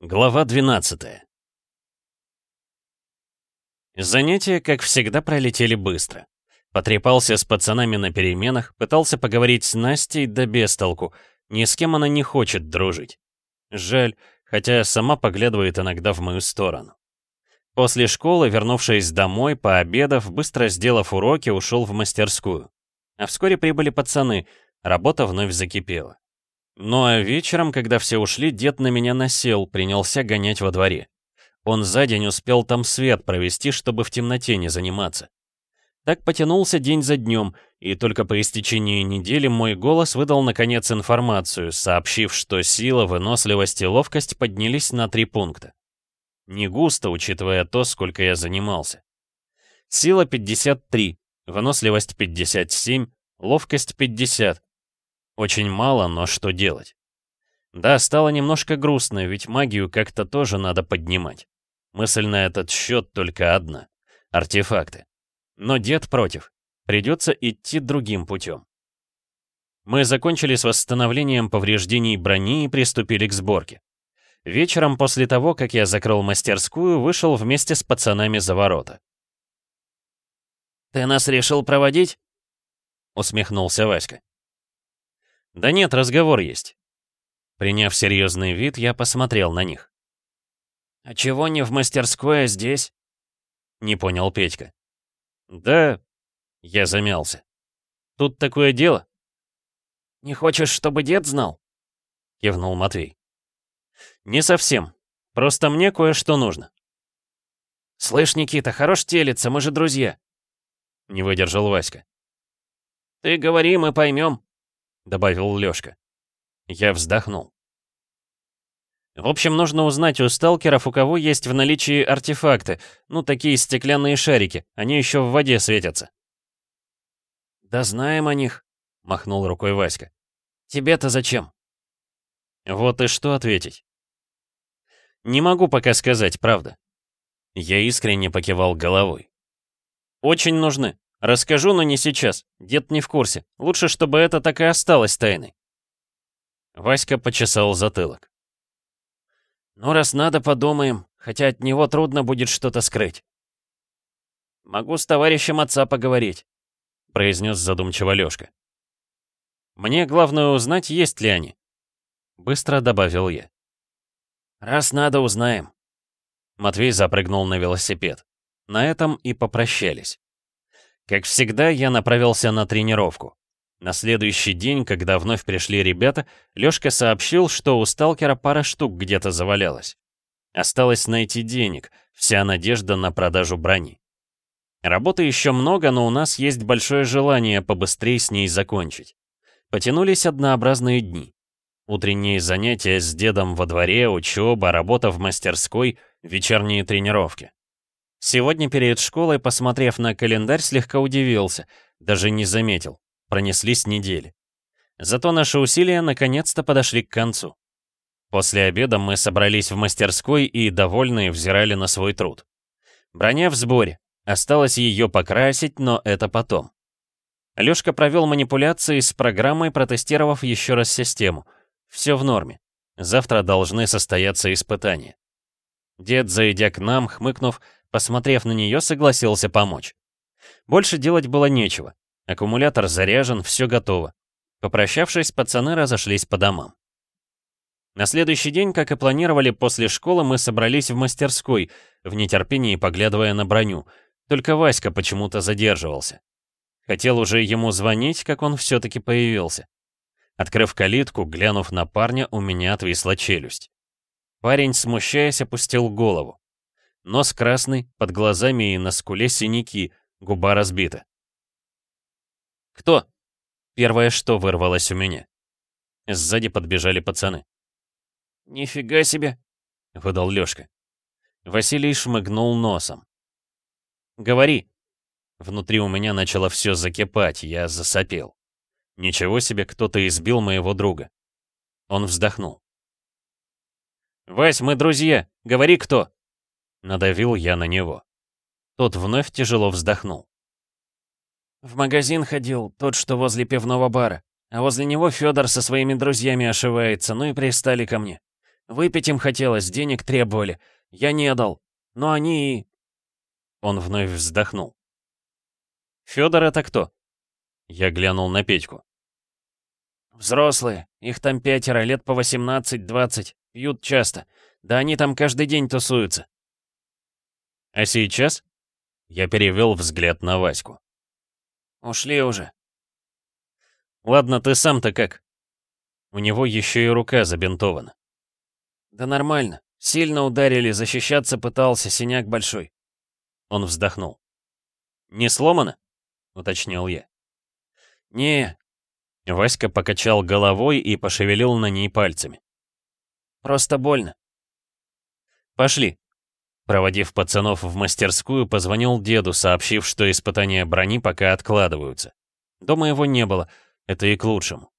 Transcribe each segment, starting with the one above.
Глава 12 Занятия, как всегда, пролетели быстро. Потрепался с пацанами на переменах, пытался поговорить с Настей, да без толку. Ни с кем она не хочет дружить. Жаль, хотя сама поглядывает иногда в мою сторону. После школы, вернувшись домой, пообедав, быстро сделав уроки, ушел в мастерскую. А вскоре прибыли пацаны, работа вновь закипела. Ну а вечером, когда все ушли, дед на меня насел, принялся гонять во дворе. Он за день успел там свет провести, чтобы в темноте не заниматься. Так потянулся день за днем, и только по истечении недели мой голос выдал наконец информацию, сообщив, что сила, выносливость и ловкость поднялись на три пункта. Не густо, учитывая то, сколько я занимался. Сила 53, выносливость 57, ловкость 50, очень мало, но что делать? Да, стало немножко грустно, ведь магию как-то тоже надо поднимать. Мысль на этот счет только одна — артефакты. Но дед против. Придется идти другим путем. Мы закончили с восстановлением повреждений брони и приступили к сборке. Вечером после того, как я закрыл мастерскую, вышел вместе с пацанами за ворота. «Ты нас решил проводить?» — усмехнулся Васька. «Да нет, разговор есть». Приняв серьезный вид, я посмотрел на них. «А чего не в мастерской, а здесь?» Не понял Петька. «Да...» Я замялся. «Тут такое дело?» «Не хочешь, чтобы дед знал?» Кивнул Матвей. «Не совсем. Просто мне кое-что нужно». «Слышь, Никита, хорош телиться, мы же друзья!» Не выдержал Васька. «Ты говори, мы поймем», добавил Лёшка. Я вздохнул. В общем, нужно узнать у сталкеров, у кого есть в наличии артефакты, ну, такие стеклянные шарики, они еще в воде светятся. «Да знаем о них», — махнул рукой Васька. «Тебе-то зачем?» Вот и что ответить. Не могу пока сказать, правда. Я искренне покивал головой. Очень нужны. Расскажу, но не сейчас. Дед не в курсе. Лучше, чтобы это так и осталось тайной. Васька почесал затылок. «Ну, раз надо, подумаем, хотя от него трудно будет что-то скрыть». «Могу с товарищем отца поговорить», — произнес задумчиво Лёшка. «Мне главное узнать, есть ли они», — быстро добавил я. «Раз надо, узнаем». Матвей запрыгнул на велосипед. На этом и попрощались. Как всегда, я направился на тренировку. На следующий день, когда вновь пришли ребята, Лёшка сообщил, что у сталкера пара штук где-то завалялась. Осталось найти денег, вся надежда на продажу брони. Работы еще много, но у нас есть большое желание побыстрее с ней закончить. Потянулись однообразные дни. Утренние занятия с дедом во дворе, учеба, работа в мастерской, вечерние тренировки. Сегодня перед школой, посмотрев на календарь, слегка удивился, даже не заметил. Пронеслись недели. Зато наши усилия наконец-то подошли к концу. После обеда мы собрались в мастерской и, довольные, взирали на свой труд. Броня в сборе. Осталось ее покрасить, но это потом. Лёшка провел манипуляции с программой, протестировав еще раз систему. Все в норме. Завтра должны состояться испытания. Дед, зайдя к нам, хмыкнув, посмотрев на нее, согласился помочь. Больше делать было нечего. Аккумулятор заряжен, все готово. Попрощавшись, пацаны разошлись по домам. На следующий день, как и планировали, после школы мы собрались в мастерской, в нетерпении поглядывая на броню. Только Васька почему-то задерживался. Хотел уже ему звонить, как он все-таки появился. Открыв калитку, глянув на парня, у меня отвисла челюсть. Парень, смущаясь, опустил голову. Нос красный, под глазами и на скуле синяки, губа разбита. «Кто?» Первое, что вырвалось у меня. Сзади подбежали пацаны. «Нифига себе!» — выдал Лёшка. Василий шмыгнул носом. «Говори!» Внутри у меня начало все закипать, я засопел. Ничего себе, кто-то избил моего друга. Он вздохнул. «Вась, мы друзья! Говори, кто!» Надавил я на него. Тот вновь тяжело вздохнул. «В магазин ходил, тот, что возле пивного бара. А возле него Федор со своими друзьями ошивается, ну и пристали ко мне. Выпить им хотелось, денег требовали. Я не дал. Но они...» Он вновь вздохнул. «Фёдор это кто?» Я глянул на Петьку. «Взрослые. Их там пятеро, лет по 18-20. Пьют часто. Да они там каждый день тусуются». «А сейчас?» Я перевел взгляд на Ваську. «Ушли уже». «Ладно, ты сам-то как?» У него еще и рука забинтована. «Да нормально. Сильно ударили, защищаться пытался, синяк большой». Он вздохнул. «Не сломано?» — уточнил я. «Не». Васька покачал головой и пошевелил на ней пальцами. «Просто больно». «Пошли». Проводив пацанов в мастерскую, позвонил деду, сообщив, что испытания брони пока откладываются. Дома его не было, это и к лучшему.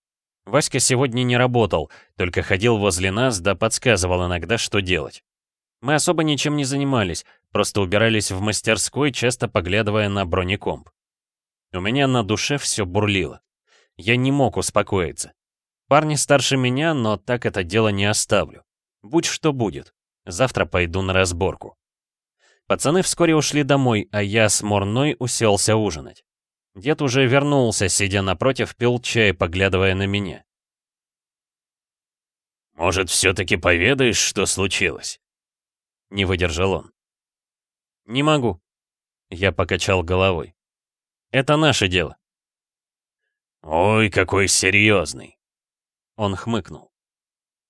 Васька сегодня не работал, только ходил возле нас да подсказывал иногда, что делать. Мы особо ничем не занимались, просто убирались в мастерской, часто поглядывая на бронекомп. У меня на душе все бурлило. Я не мог успокоиться. Парни старше меня, но так это дело не оставлю. Будь что будет. Завтра пойду на разборку. Пацаны вскоре ушли домой, а я с Морной уселся ужинать. Дед уже вернулся, сидя напротив, пил чай, поглядывая на меня. «Может, все-таки поведаешь, что случилось?» Не выдержал он. «Не могу». Я покачал головой. «Это наше дело». «Ой, какой серьезный!» Он хмыкнул.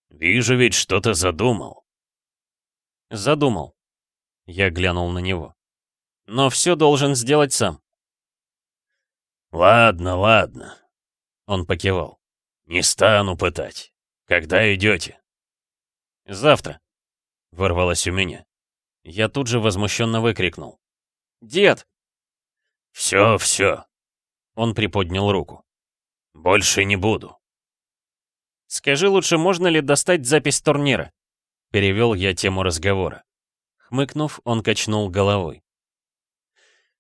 «Вижу ведь, что-то задумал». «Задумал». Я глянул на него. «Но все должен сделать сам». «Ладно, ладно», — он покивал. «Не стану пытать. Когда идете?» «Завтра», — вырвалось у меня. Я тут же возмущенно выкрикнул. «Дед!» «Все, все!» Он приподнял руку. «Больше не буду». «Скажи лучше, можно ли достать запись турнира?» Перевел я тему разговора. Хмыкнув, он качнул головой.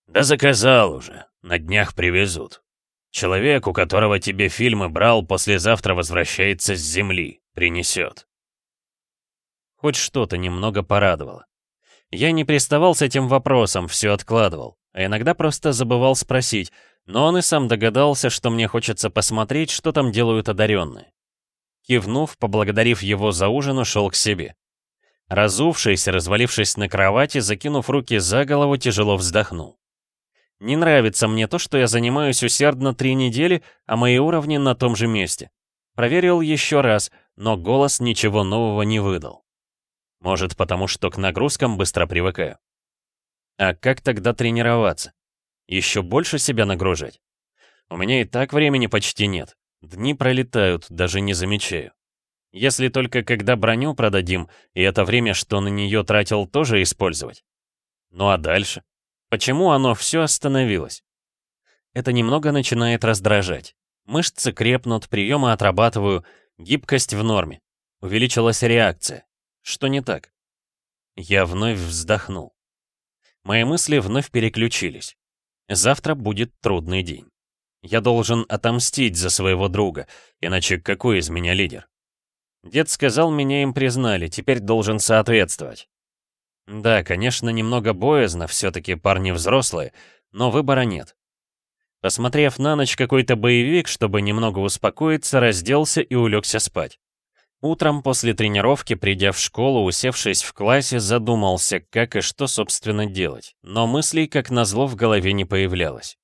«Да заказал уже. На днях привезут. Человек, у которого тебе фильмы брал, послезавтра возвращается с земли. Принесет». Хоть что-то немного порадовало. Я не приставал с этим вопросом, все откладывал, а иногда просто забывал спросить, но он и сам догадался, что мне хочется посмотреть, что там делают одаренные. Кивнув, поблагодарив его за ужин, ушел к себе. Разувшись, развалившись на кровати, закинув руки за голову, тяжело вздохнул. Не нравится мне то, что я занимаюсь усердно три недели, а мои уровни на том же месте. Проверил еще раз, но голос ничего нового не выдал. Может, потому что к нагрузкам быстро привыкаю. А как тогда тренироваться? Еще больше себя нагружать? У меня и так времени почти нет. Дни пролетают, даже не замечаю. Если только когда броню продадим, и это время, что на нее тратил, тоже использовать. Ну а дальше? Почему оно все остановилось? Это немного начинает раздражать. Мышцы крепнут, приемы отрабатываю, гибкость в норме. Увеличилась реакция. Что не так? Я вновь вздохнул. Мои мысли вновь переключились. Завтра будет трудный день. Я должен отомстить за своего друга, иначе какой из меня лидер? Дед сказал, меня им признали, теперь должен соответствовать. Да, конечно, немного боязно, все-таки парни взрослые, но выбора нет. Посмотрев на ночь какой-то боевик, чтобы немного успокоиться, разделся и улегся спать. Утром после тренировки, придя в школу, усевшись в классе, задумался, как и что, собственно, делать. Но мыслей, как назло, в голове не появлялось.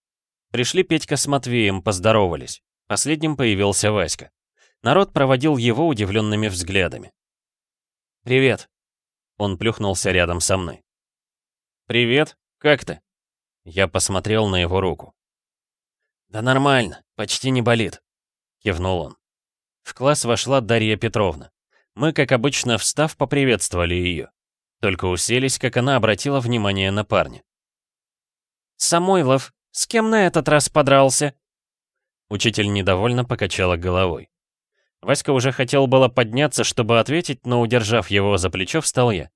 Пришли Петька с Матвеем, поздоровались. Последним появился Васька. Народ проводил его удивленными взглядами. «Привет», он плюхнулся рядом со мной. «Привет, как ты?» Я посмотрел на его руку. «Да нормально, почти не болит», — кивнул он. В класс вошла Дарья Петровна. Мы, как обычно, встав, поприветствовали ее. Только уселись, как она обратила внимание на парня. «Самойлов, с кем на этот раз подрался?» Учитель недовольно покачала головой. Васька уже хотел было подняться, чтобы ответить, но, удержав его за плечо, встал я.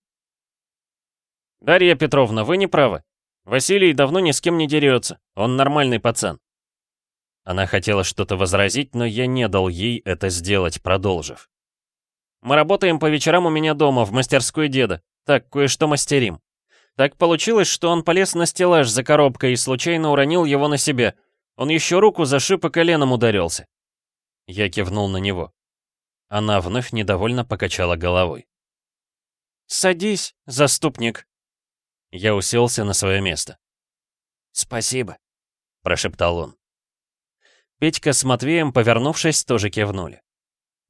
«Дарья Петровна, вы не правы. Василий давно ни с кем не дерется. Он нормальный пацан». Она хотела что-то возразить, но я не дал ей это сделать, продолжив. Мы работаем по вечерам у меня дома, в мастерской деда. Так, кое-что мастерим. Так получилось, что он полез на стеллаж за коробкой и случайно уронил его на себя. Он еще руку зашиб и коленом ударился. Я кивнул на него. Она вновь недовольно покачала головой. «Садись, заступник». Я уселся на свое место. «Спасибо», — прошептал он. Петька с Матвеем, повернувшись, тоже кивнули.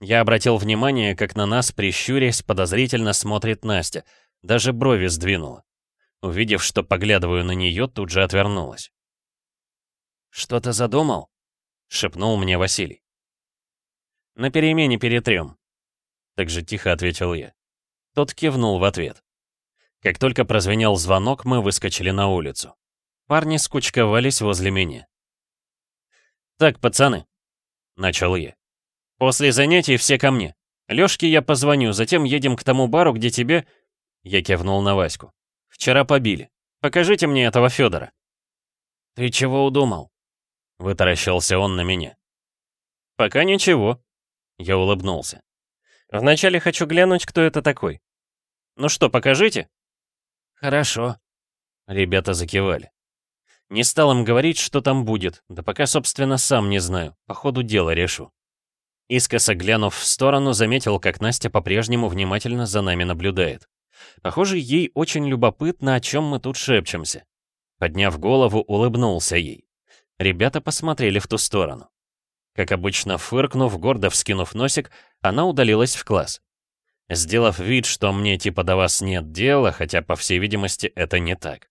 Я обратил внимание, как на нас, прищурясь, подозрительно смотрит Настя. Даже брови сдвинула. Увидев, что поглядываю на нее, тут же отвернулась. «Что ты задумал?» — шепнул мне Василий. «На перемене перетрем», — так же тихо ответил я. Тот кивнул в ответ. Как только прозвенел звонок, мы выскочили на улицу. Парни скучковались возле меня. «Так, пацаны», — начал я. «После занятий все ко мне. Лёшке я позвоню, затем едем к тому бару, где тебе...» Я кивнул на Ваську. «Вчера побили. Покажите мне этого Федора. «Ты чего удумал?» Вытаращился он на меня. «Пока ничего», я улыбнулся. «Вначале хочу глянуть, кто это такой. Ну что, покажите?» «Хорошо». Ребята закивали. Не стал им говорить, что там будет, да пока, собственно, сам не знаю, по ходу дела решу. Искоса глянув в сторону, заметил, как Настя по-прежнему внимательно за нами наблюдает. Похоже, ей очень любопытно, о чем мы тут шепчемся. Подняв голову, улыбнулся ей. Ребята посмотрели в ту сторону. Как обычно, фыркнув, гордо вскинув носик, она удалилась в класс. Сделав вид, что мне типа до вас нет дела, хотя, по всей видимости, это не так.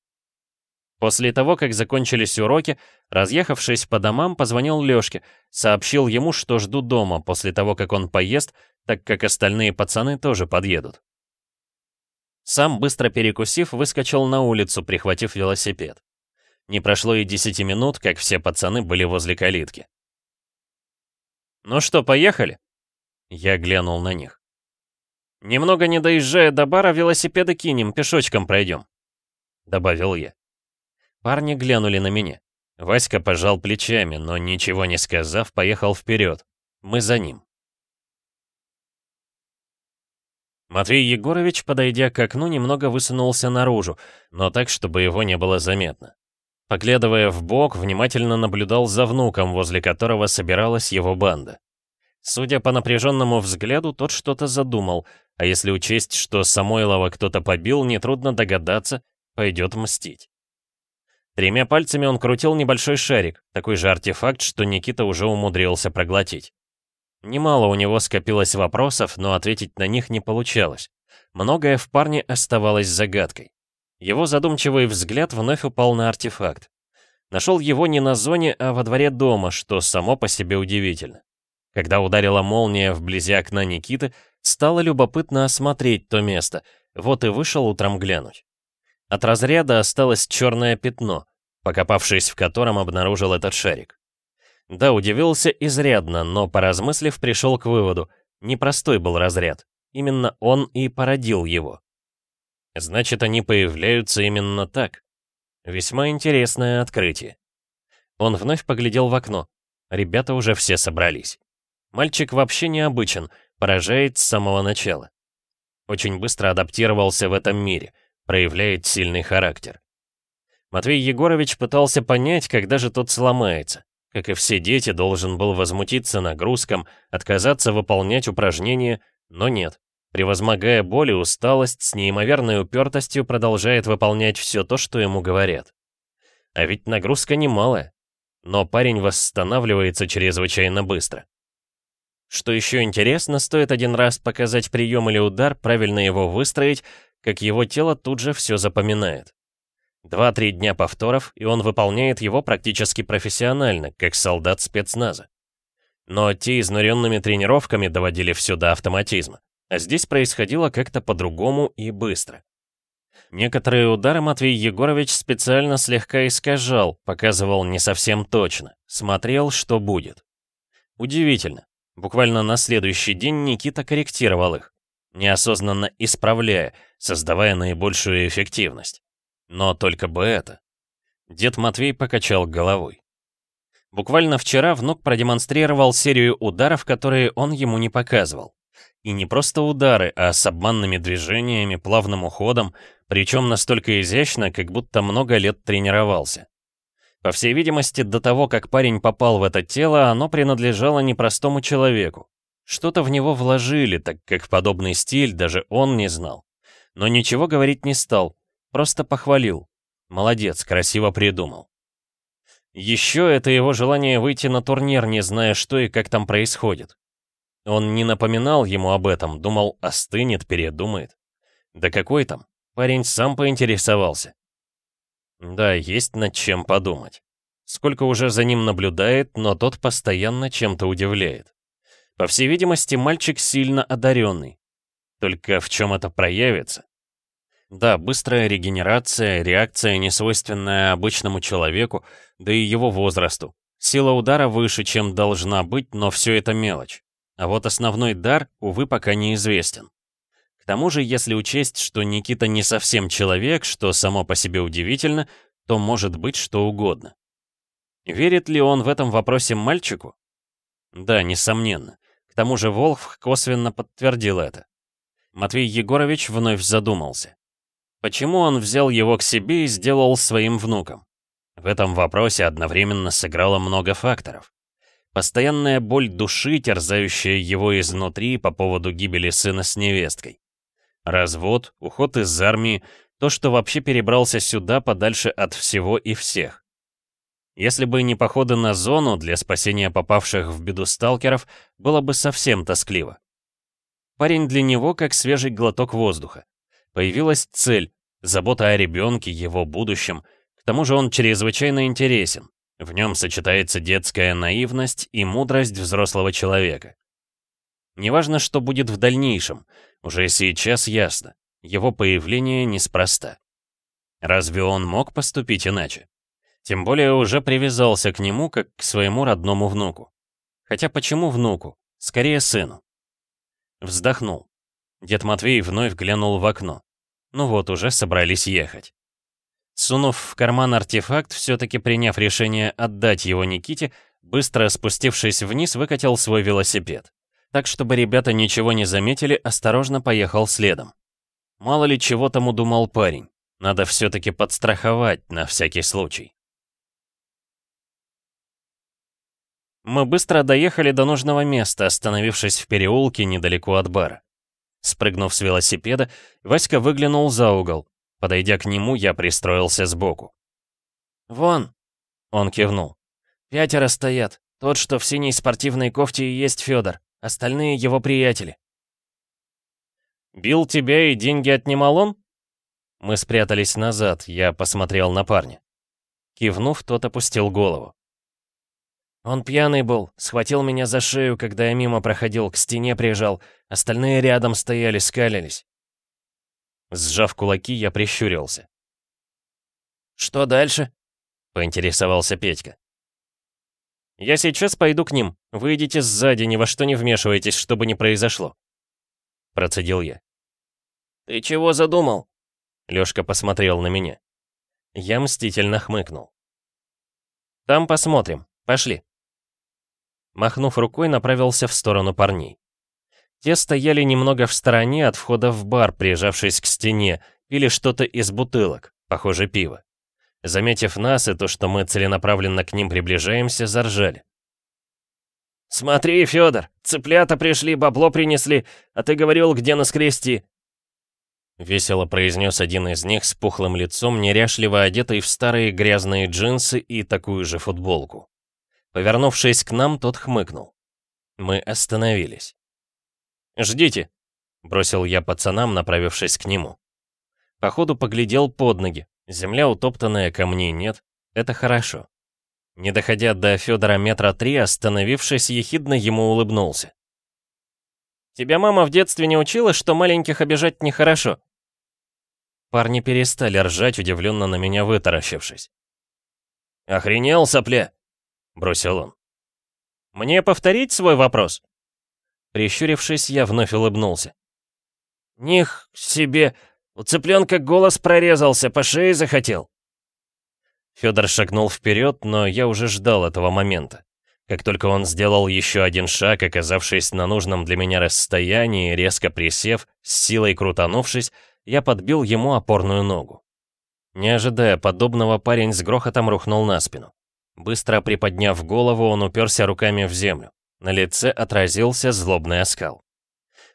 После того, как закончились уроки, разъехавшись по домам, позвонил Лёшке, сообщил ему, что жду дома после того, как он поест, так как остальные пацаны тоже подъедут. Сам, быстро перекусив, выскочил на улицу, прихватив велосипед. Не прошло и десяти минут, как все пацаны были возле калитки. «Ну что, поехали?» Я глянул на них. «Немного не доезжая до бара, велосипеды кинем, пешочком пройдем», — добавил я. Парни глянули на меня. Васька пожал плечами, но ничего не сказав, поехал вперед. Мы за ним. Матвей Егорович, подойдя к окну, немного высунулся наружу, но так, чтобы его не было заметно. Поглядывая в бок, внимательно наблюдал за внуком, возле которого собиралась его банда. Судя по напряженному взгляду, тот что-то задумал, а если учесть, что Самойлова кто-то побил, нетрудно догадаться, пойдет мстить. Тремя пальцами он крутил небольшой шарик, такой же артефакт, что Никита уже умудрился проглотить. Немало у него скопилось вопросов, но ответить на них не получалось. Многое в парне оставалось загадкой. Его задумчивый взгляд вновь упал на артефакт. Нашел его не на зоне, а во дворе дома, что само по себе удивительно. Когда ударила молния вблизи окна Никиты, стало любопытно осмотреть то место, вот и вышел утром глянуть. От разряда осталось черное пятно, покопавшись в котором обнаружил этот шарик. Да, удивился изрядно, но, поразмыслив, пришел к выводу, непростой был разряд, именно он и породил его. Значит, они появляются именно так. Весьма интересное открытие. Он вновь поглядел в окно. Ребята уже все собрались. Мальчик вообще необычен, поражает с самого начала. Очень быстро адаптировался в этом мире, проявляет сильный характер. Матвей Егорович пытался понять, когда же тот сломается. Как и все дети, должен был возмутиться нагрузкам, отказаться выполнять упражнения, но нет. Превозмогая боль и усталость, с неимоверной упертостью продолжает выполнять все то, что ему говорят. А ведь нагрузка немалая. Но парень восстанавливается чрезвычайно быстро. Что еще интересно, стоит один раз показать прием или удар, правильно его выстроить, как его тело тут же все запоминает. Два-три дня повторов, и он выполняет его практически профессионально, как солдат спецназа. Но те изнуренными тренировками доводили все до автоматизма. А здесь происходило как-то по-другому и быстро. Некоторые удары Матвей Егорович специально слегка искажал, показывал не совсем точно, смотрел, что будет. Удивительно. Буквально на следующий день Никита корректировал их, неосознанно исправляя, создавая наибольшую эффективность. Но только бы это. Дед Матвей покачал головой. Буквально вчера внук продемонстрировал серию ударов, которые он ему не показывал. И не просто удары, а с обманными движениями, плавным уходом, причем настолько изящно, как будто много лет тренировался. По всей видимости, до того, как парень попал в это тело, оно принадлежало непростому человеку. Что-то в него вложили, так как подобный стиль даже он не знал. Но ничего говорить не стал, просто похвалил. Молодец, красиво придумал. Еще это его желание выйти на турнир, не зная, что и как там происходит. Он не напоминал ему об этом, думал, остынет, передумает. Да какой там? Парень сам поинтересовался. Да, есть над чем подумать. Сколько уже за ним наблюдает, но тот постоянно чем-то удивляет. По всей видимости, мальчик сильно одаренный. Только в чем это проявится? Да, быстрая регенерация, реакция, несвойственная обычному человеку, да и его возрасту. Сила удара выше, чем должна быть, но все это мелочь. А вот основной дар, увы, пока неизвестен. К тому же, если учесть, что Никита не совсем человек, что само по себе удивительно, то может быть что угодно. Верит ли он в этом вопросе мальчику? Да, несомненно. К тому же Волф косвенно подтвердил это. Матвей Егорович вновь задумался. Почему он взял его к себе и сделал своим внуком? В этом вопросе одновременно сыграло много факторов. Постоянная боль души, терзающая его изнутри по поводу гибели сына с невесткой. Развод, уход из армии, то, что вообще перебрался сюда подальше от всего и всех. Если бы не походы на зону для спасения попавших в беду сталкеров, было бы совсем тоскливо. Парень для него как свежий глоток воздуха. Появилась цель, забота о ребенке, его будущем. К тому же он чрезвычайно интересен. В нем сочетается детская наивность и мудрость взрослого человека. Неважно, что будет в дальнейшем, уже сейчас ясно. Его появление неспроста. Разве он мог поступить иначе? Тем более уже привязался к нему, как к своему родному внуку. Хотя почему внуку? Скорее сыну. Вздохнул. Дед Матвей вновь глянул в окно. Ну вот, уже собрались ехать. Сунув в карман артефакт, все-таки приняв решение отдать его Никите, быстро спустившись вниз, выкатил свой велосипед. Так, чтобы ребята ничего не заметили, осторожно поехал следом. Мало ли чего тому думал парень. Надо все-таки подстраховать на всякий случай. Мы быстро доехали до нужного места, остановившись в переулке недалеко от бара. Спрыгнув с велосипеда, Васька выглянул за угол. Подойдя к нему, я пристроился сбоку. «Вон!» — он кивнул. «Пятеро стоят. Тот, что в синей спортивной кофте, и есть Федор. Остальные его приятели». «Бил тебя и деньги отнимал он?» Мы спрятались назад, я посмотрел на парня. Кивнув, тот опустил голову. Он пьяный был, схватил меня за шею, когда я мимо проходил, к стене прижал. Остальные рядом стояли, скалились. Сжав кулаки, я прищурился. «Что дальше?» — поинтересовался Петька. «Я сейчас пойду к ним. Вы идите сзади, ни во что не вмешивайтесь, чтобы не произошло». Процедил я. «Ты чего задумал?» Лёшка посмотрел на меня. Я мстительно хмыкнул. «Там посмотрим. Пошли». Махнув рукой, направился в сторону парней. Те стояли немного в стороне от входа в бар, прижавшись к стене, или что-то из бутылок, похоже, пиво. Заметив нас и то, что мы целенаправленно к ним приближаемся, заржали. «Смотри, Федор, цыплята пришли, бабло принесли, а ты говорил, где нас крести?» Весело произнес один из них с пухлым лицом, неряшливо одетый в старые грязные джинсы и такую же футболку. Повернувшись к нам, тот хмыкнул. Мы остановились. «Ждите», — бросил я пацанам, направившись к нему. Походу поглядел под ноги. Земля утоптанная, камней нет. Это хорошо. Не доходя до Федора метра три, остановившись, ехидно ему улыбнулся. «Тебя мама в детстве не учила, что маленьких обижать нехорошо?» Парни перестали ржать, удивленно на меня вытаращившись. «Охренел, сопля!» — бросил он. «Мне повторить свой вопрос?» Прищурившись, я вновь улыбнулся. «Них себе! У цыпленка голос прорезался, по шее захотел!» Федор шагнул вперед, но я уже ждал этого момента. Как только он сделал еще один шаг, оказавшись на нужном для меня расстоянии, резко присев, с силой крутанувшись, я подбил ему опорную ногу. Не ожидая подобного, парень с грохотом рухнул на спину. Быстро приподняв голову, он уперся руками в землю. На лице отразился злобный оскал.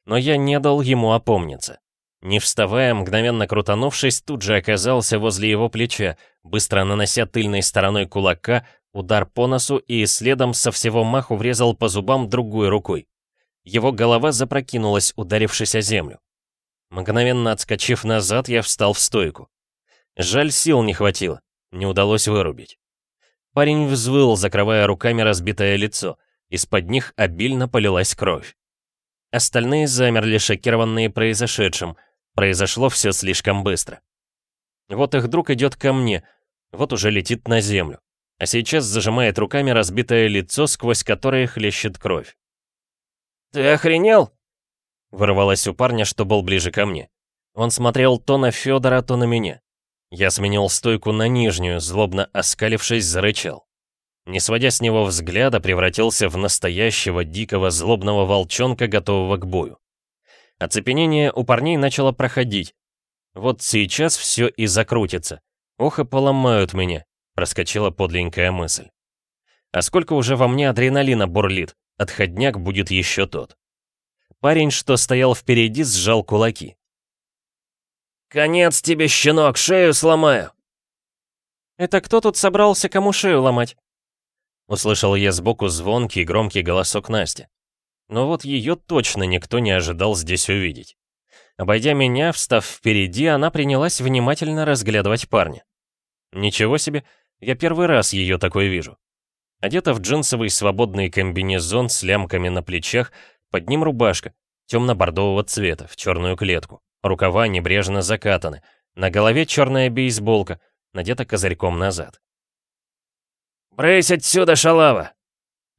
Но я не дал ему опомниться. Не вставая, мгновенно крутанувшись, тут же оказался возле его плеча, быстро нанося тыльной стороной кулака удар по носу и следом со всего маху врезал по зубам другой рукой. Его голова запрокинулась, ударившись о землю. Мгновенно отскочив назад, я встал в стойку. Жаль, сил не хватило, не удалось вырубить. Парень взвыл, закрывая руками разбитое лицо. Из-под них обильно полилась кровь. Остальные замерли, шокированные произошедшим. Произошло все слишком быстро. Вот их друг идет ко мне, вот уже летит на землю. А сейчас зажимает руками разбитое лицо, сквозь которое хлещет кровь. «Ты охренел?» Вырвалось у парня, что был ближе ко мне. Он смотрел то на Федора, то на меня. Я сменил стойку на нижнюю, злобно оскалившись, зарычал. Не сводя с него взгляда, превратился в настоящего дикого злобного волчонка, готового к бою. Оцепенение у парней начало проходить. Вот сейчас все и закрутится. Ох и поломают меня, проскочила подленькая мысль. А сколько уже во мне адреналина бурлит, отходняк будет еще тот. Парень, что стоял впереди, сжал кулаки. «Конец тебе, щенок, шею сломаю!» «Это кто тут собрался кому шею ломать?» Услышал я сбоку звонкий громкий голосок Насти. Но вот ее точно никто не ожидал здесь увидеть. Обойдя меня, встав впереди, она принялась внимательно разглядывать парня. Ничего себе, я первый раз ее такой вижу. Одета в джинсовый свободный комбинезон с лямками на плечах, под ним рубашка, темно-бордового цвета, в черную клетку. Рукава небрежно закатаны. На голове черная бейсболка, надета козырьком назад. «Брысь отсюда, шалава!»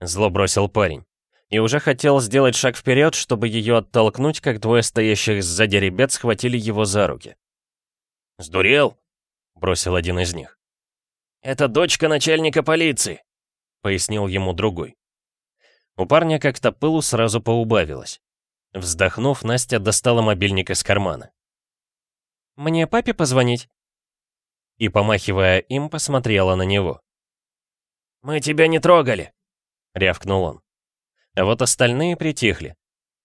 Зло бросил парень. И уже хотел сделать шаг вперед, чтобы ее оттолкнуть, как двое стоящих сзади ребят схватили его за руки. «Сдурел?» — бросил один из них. «Это дочка начальника полиции», — пояснил ему другой. У парня как-то пылу сразу поубавилось. Вздохнув, Настя достала мобильник из кармана. «Мне папе позвонить?» И, помахивая им, посмотрела на него. «Мы тебя не трогали!» — рявкнул он. А вот остальные притихли.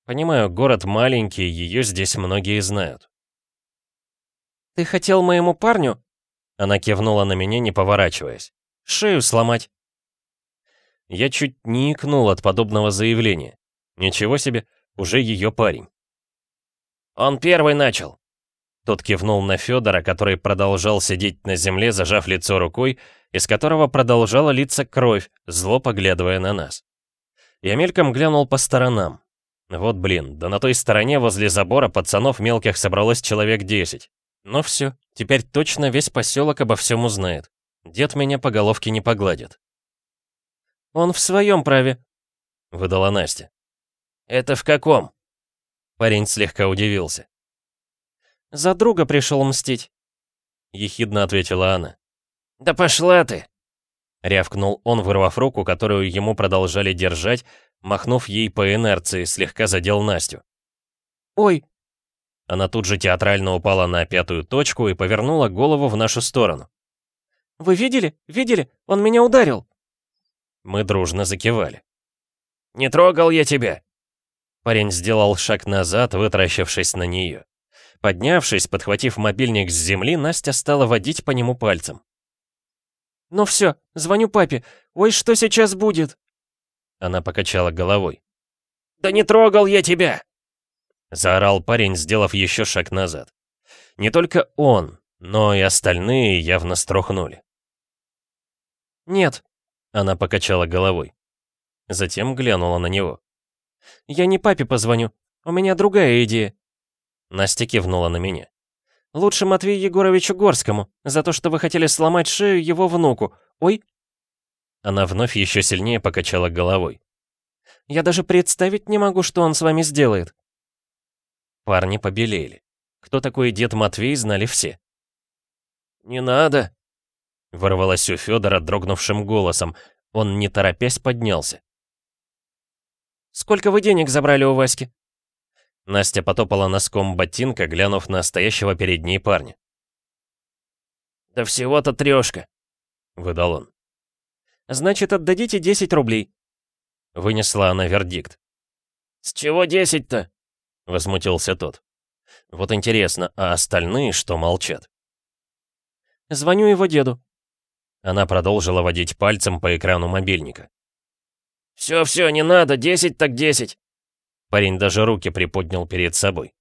Понимаю, город маленький, ее здесь многие знают. «Ты хотел моему парню?» Она кивнула на меня, не поворачиваясь. «Шею сломать!» Я чуть не икнул от подобного заявления. Ничего себе, уже ее парень. «Он первый начал!» Тот кивнул на Федора, который продолжал сидеть на земле, зажав лицо рукой, из которого продолжала литься кровь, зло поглядывая на нас. Я мельком глянул по сторонам. Вот блин, да на той стороне возле забора пацанов мелких собралось человек десять. Ну все, теперь точно весь поселок обо всем узнает. Дед меня по головке не погладит. «Он в своем праве», — выдала Настя. «Это в каком?» Парень слегка удивился. «За друга пришел мстить», — ехидно ответила она. «Да пошла ты!» Рявкнул он, вырвав руку, которую ему продолжали держать, махнув ей по инерции, слегка задел Настю. «Ой!» Она тут же театрально упала на пятую точку и повернула голову в нашу сторону. «Вы видели? Видели? Он меня ударил!» Мы дружно закивали. «Не трогал я тебя!» Парень сделал шаг назад, вытаращившись на нее. Поднявшись, подхватив мобильник с земли, Настя стала водить по нему пальцем. «Ну все, звоню папе. Ой, что сейчас будет?» Она покачала головой. «Да не трогал я тебя!» Заорал парень, сделав еще шаг назад. Не только он, но и остальные явно струхнули. «Нет», — она покачала головой. Затем глянула на него. «Я не папе позвоню. У меня другая идея». Настя кивнула на меня. «Лучше Матвею Егоровичу Горскому, за то, что вы хотели сломать шею его внуку. Ой!» Она вновь еще сильнее покачала головой. «Я даже представить не могу, что он с вами сделает». Парни побелели. Кто такой дед Матвей, знали все. «Не надо!» Ворвалась у Федора дрогнувшим голосом, Он, не торопясь, поднялся. «Сколько вы денег забрали у Васьки?» Настя потопала носком ботинка, глянув на стоящего перед ней парня. «Да всего-то трёшка», — выдал он. «Значит, отдадите 10 рублей», — вынесла она вердикт. «С чего 10-то?» — возмутился тот. «Вот интересно, а остальные что молчат?» «Звоню его деду». Она продолжила водить пальцем по экрану мобильника. «Всё-всё, не надо, 10 так 10!» Парень даже руки приподнял перед собой.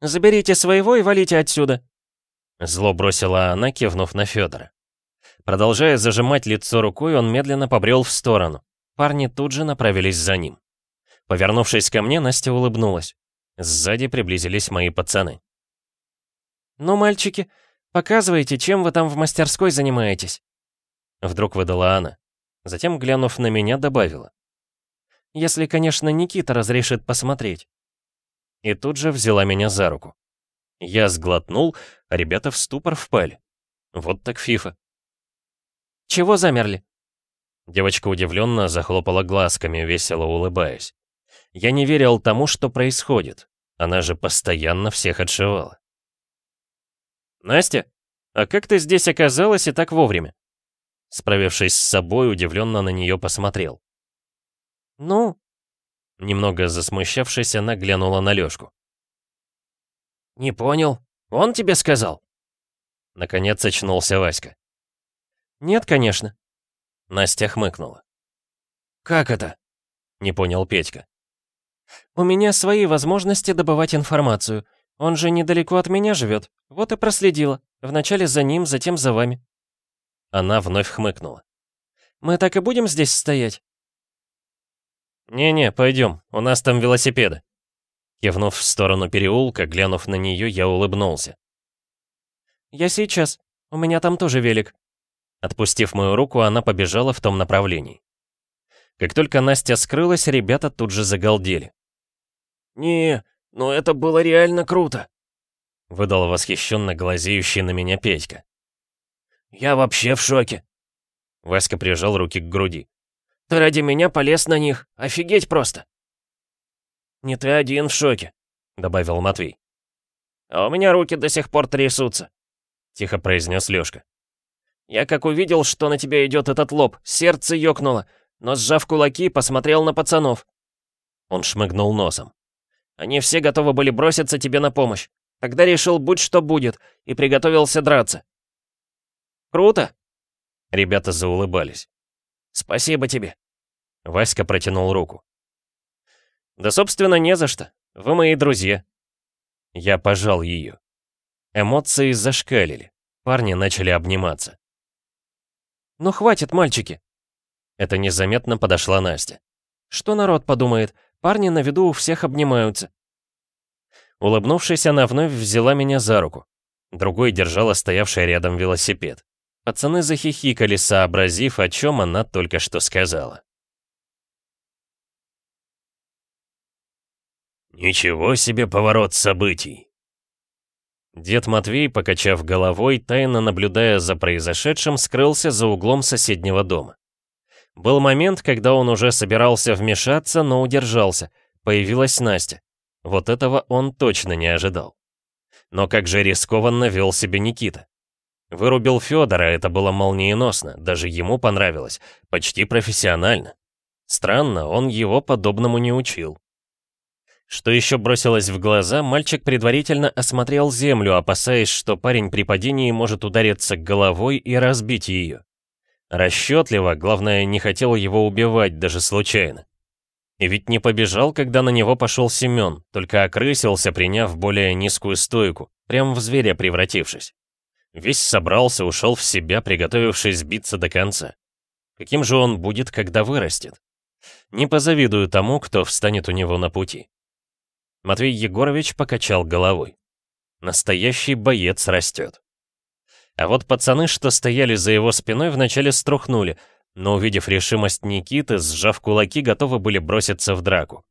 «Заберите своего и валите отсюда!» Зло бросила она, кивнув на Федора. Продолжая зажимать лицо рукой, он медленно побрел в сторону. Парни тут же направились за ним. Повернувшись ко мне, Настя улыбнулась. Сзади приблизились мои пацаны. «Ну, мальчики, показывайте, чем вы там в мастерской занимаетесь?» Вдруг выдала она. Затем, глянув на меня, добавила. Если, конечно, Никита разрешит посмотреть. И тут же взяла меня за руку. Я сглотнул, а ребята в ступор впали. Вот так фифа. «Чего замерли?» Девочка удивленно захлопала глазками, весело улыбаясь. Я не верил тому, что происходит. Она же постоянно всех отшивала. «Настя, а как ты здесь оказалась и так вовремя?» Справившись с собой, удивленно на нее посмотрел. «Ну?» Немного засмущавшись, она глянула на Лёшку. «Не понял. Он тебе сказал?» Наконец очнулся Васька. «Нет, конечно». Настя хмыкнула. «Как это?» Не понял Петька. «У меня свои возможности добывать информацию. Он же недалеко от меня живет. Вот и проследила. Вначале за ним, затем за вами». Она вновь хмыкнула. «Мы так и будем здесь стоять?» «Не-не, пойдем, у нас там велосипеды». Кивнув в сторону переулка, глянув на нее, я улыбнулся. «Я сейчас. У меня там тоже велик». Отпустив мою руку, она побежала в том направлении. Как только Настя скрылась, ребята тут же загалдели. «Не, ну это было реально круто», — выдал восхищенно глазеющий на меня Петька. «Я вообще в шоке». Васька прижал руки к груди. Ты ради меня полез на них. Офигеть просто!» «Не ты один в шоке», — добавил Матвей. «А у меня руки до сих пор трясутся», — тихо произнес Лёшка. «Я как увидел, что на тебя идет этот лоб, сердце ёкнуло, но сжав кулаки, посмотрел на пацанов». Он шмыгнул носом. «Они все готовы были броситься тебе на помощь. Тогда решил, будь что будет, и приготовился драться». «Круто!» Ребята заулыбались. «Спасибо тебе!» Васька протянул руку. «Да, собственно, не за что. Вы мои друзья». Я пожал ее. Эмоции зашкалили. Парни начали обниматься. «Ну хватит, мальчики!» Это незаметно подошла Настя. «Что народ подумает? Парни на виду у всех обнимаются». Улыбнувшись, она вновь взяла меня за руку. Другой держала стоявший рядом велосипед. Пацаны захихикали, сообразив, о чем она только что сказала. «Ничего себе поворот событий!» Дед Матвей, покачав головой, тайно наблюдая за произошедшим, скрылся за углом соседнего дома. Был момент, когда он уже собирался вмешаться, но удержался. Появилась Настя. Вот этого он точно не ожидал. Но как же рискованно вел себя Никита. Вырубил Федора, это было молниеносно, даже ему понравилось, почти профессионально. Странно, он его подобному не учил. Что еще бросилось в глаза, мальчик предварительно осмотрел землю, опасаясь, что парень при падении может удариться головой и разбить ее. Расчетливо, главное, не хотел его убивать даже случайно. И ведь не побежал, когда на него пошел Семен, только окрысился, приняв более низкую стойку, прям в зверя превратившись. Весь собрался, ушел в себя, приготовившись биться до конца. Каким же он будет, когда вырастет? Не позавидую тому, кто встанет у него на пути. Матвей Егорович покачал головой. Настоящий боец растет. А вот пацаны, что стояли за его спиной, вначале струхнули, но, увидев решимость Никиты, сжав кулаки, готовы были броситься в драку.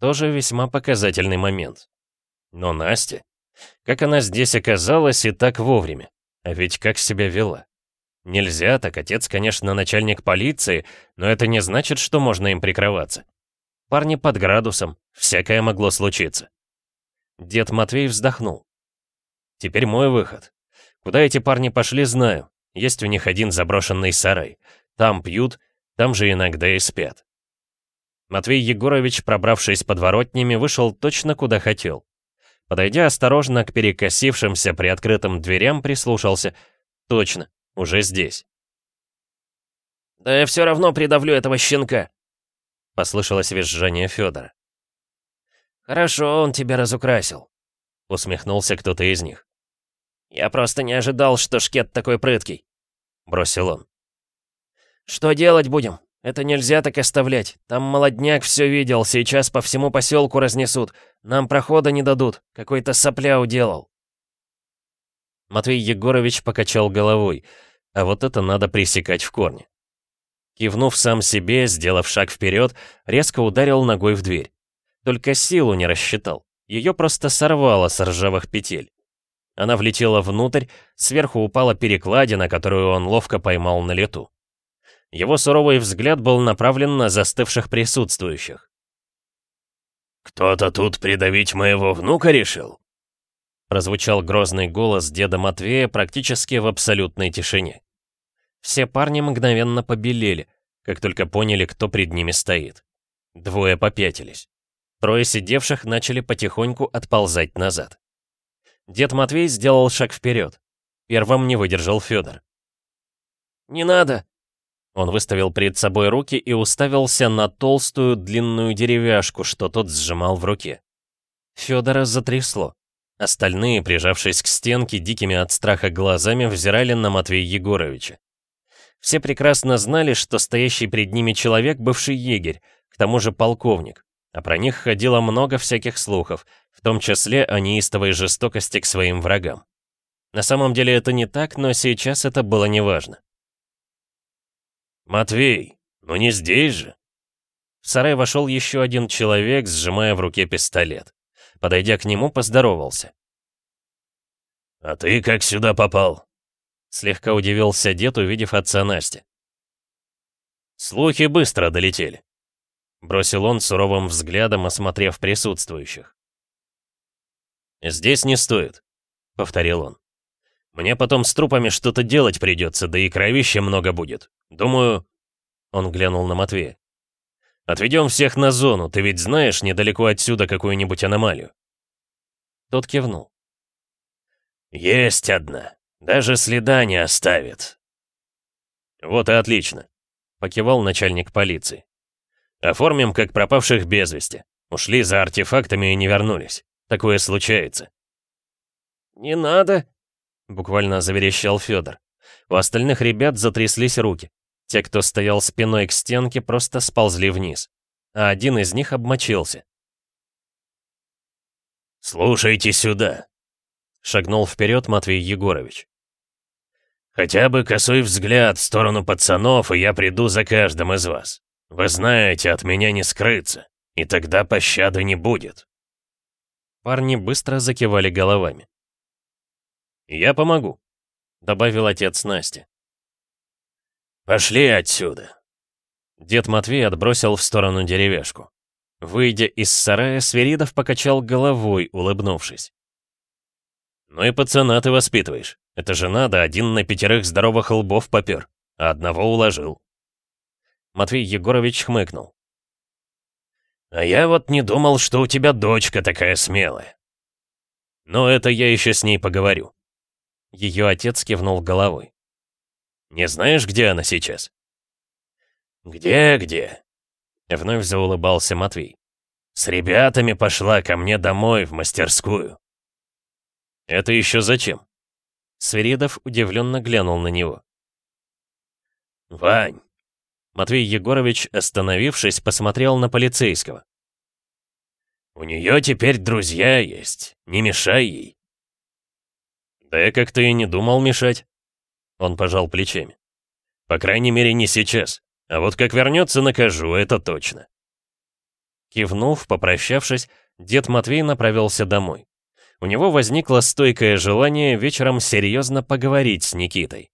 Тоже весьма показательный момент. Но Настя... Как она здесь оказалась и так вовремя? А ведь как себя вела? Нельзя так, отец, конечно, начальник полиции, но это не значит, что можно им прикрываться. Парни под градусом, всякое могло случиться. Дед Матвей вздохнул. Теперь мой выход. Куда эти парни пошли, знаю. Есть у них один заброшенный сарай. Там пьют, там же иногда и спят. Матвей Егорович, пробравшись подворотнями, вышел точно куда хотел. Подойдя осторожно к перекосившимся приоткрытым дверям, прислушался. Точно, уже здесь. «Да я все равно придавлю этого щенка!» Послышалось визжание Федора. «Хорошо, он тебя разукрасил», — усмехнулся кто-то из них. «Я просто не ожидал, что шкет такой прыткий», — бросил он. «Что делать будем? Это нельзя так оставлять. Там молодняк все видел, сейчас по всему поселку разнесут. Нам прохода не дадут. Какой-то сопля уделал». Матвей Егорович покачал головой. А вот это надо пресекать в корне. Кивнув сам себе, сделав шаг вперед, резко ударил ногой в дверь. Только силу не рассчитал. Ее просто сорвало с ржавых петель. Она влетела внутрь, сверху упала перекладина, которую он ловко поймал на лету. Его суровый взгляд был направлен на застывших присутствующих. «Кто-то тут придавить моего внука решил?» Прозвучал грозный голос деда Матвея практически в абсолютной тишине. Все парни мгновенно побелели, как только поняли, кто пред ними стоит. Двое попятились. Трое сидевших начали потихоньку отползать назад. Дед Матвей сделал шаг вперед. Первым не выдержал Федор. «Не надо!» Он выставил перед собой руки и уставился на толстую длинную деревяшку, что тот сжимал в руке. Федора затрясло. Остальные, прижавшись к стенке, дикими от страха глазами взирали на Матвея Егоровича. Все прекрасно знали, что стоящий перед ними человек — бывший егерь, к тому же полковник, а про них ходило много всяких слухов, в том числе о неистовой жестокости к своим врагам. На самом деле это не так, но сейчас это было неважно. «Матвей, ну не здесь же!» В сарай вошел еще один человек, сжимая в руке пистолет. Подойдя к нему, поздоровался. «А ты как сюда попал?» Слегка удивился дед, увидев отца Насти. «Слухи быстро долетели», — бросил он суровым взглядом, осмотрев присутствующих. «Здесь не стоит», — повторил он. «Мне потом с трупами что-то делать придется, да и кровища много будет. Думаю...» Он глянул на Матвея. «Отведем всех на зону, ты ведь знаешь недалеко отсюда какую-нибудь аномалию?» Тот кивнул. «Есть одна. Даже следа не оставит». «Вот и отлично», — покивал начальник полиции. «Оформим как пропавших без вести. Ушли за артефактами и не вернулись. Такое случается». «Не надо», — буквально заверещал Федор. У остальных ребят затряслись руки. Те, кто стоял спиной к стенке, просто сползли вниз. А один из них обмочился. «Слушайте сюда», — шагнул вперед Матвей Егорович. «Хотя бы косой взгляд в сторону пацанов, и я приду за каждым из вас. Вы знаете, от меня не скрыться, и тогда пощады не будет». Парни быстро закивали головами. «Я помогу», — добавил отец Насти. «Пошли отсюда!» Дед Матвей отбросил в сторону деревяшку. Выйдя из сарая, Сверидов покачал головой, улыбнувшись. «Ну и пацана ты воспитываешь. Это же надо, один на пятерых здоровых лбов попер, а одного уложил». Матвей Егорович хмыкнул. «А я вот не думал, что у тебя дочка такая смелая». «Но это я еще с ней поговорю». Ее отец кивнул головой. Не знаешь, где она сейчас?» «Где-где?» — вновь заулыбался Матвей. «С ребятами пошла ко мне домой, в мастерскую». «Это еще зачем?» Свиридов удивленно глянул на него. «Вань!» Матвей Егорович, остановившись, посмотрел на полицейского. «У нее теперь друзья есть, не мешай ей». «Да я как-то и не думал мешать». Он пожал плечами. «По крайней мере, не сейчас. А вот как вернется, накажу, это точно». Кивнув, попрощавшись, дед Матвей направился домой. У него возникло стойкое желание вечером серьезно поговорить с Никитой.